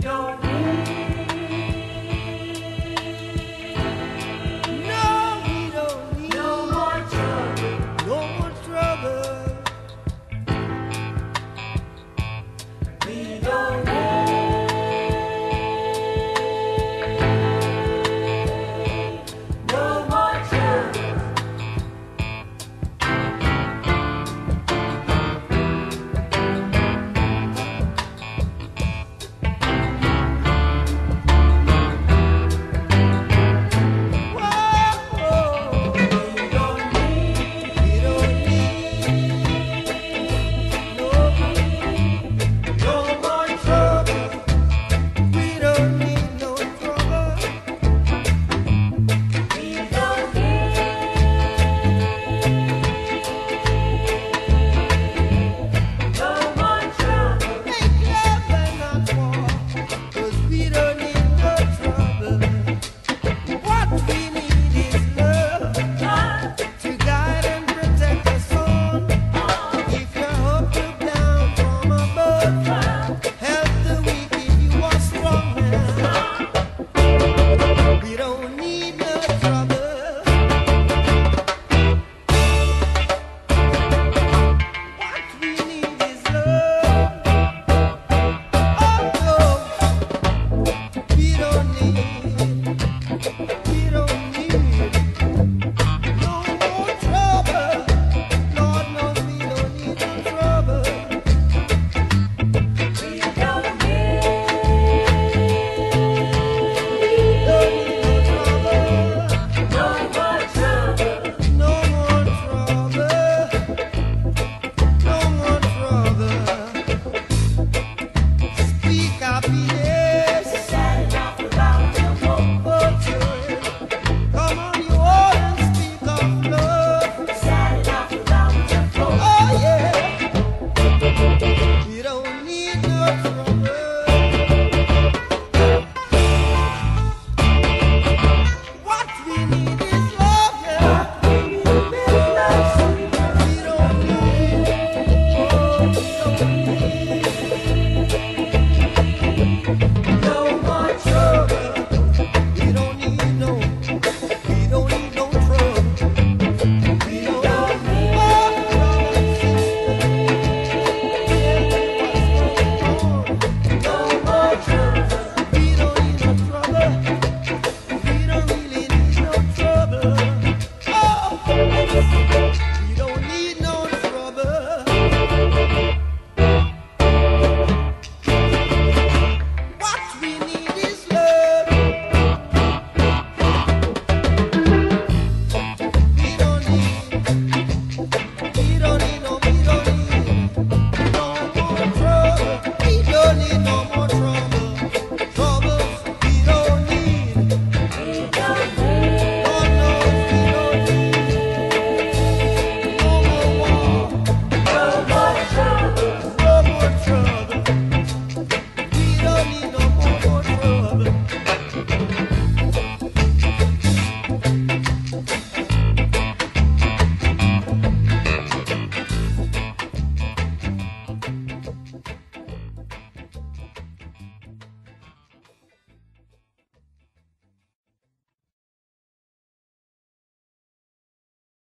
don't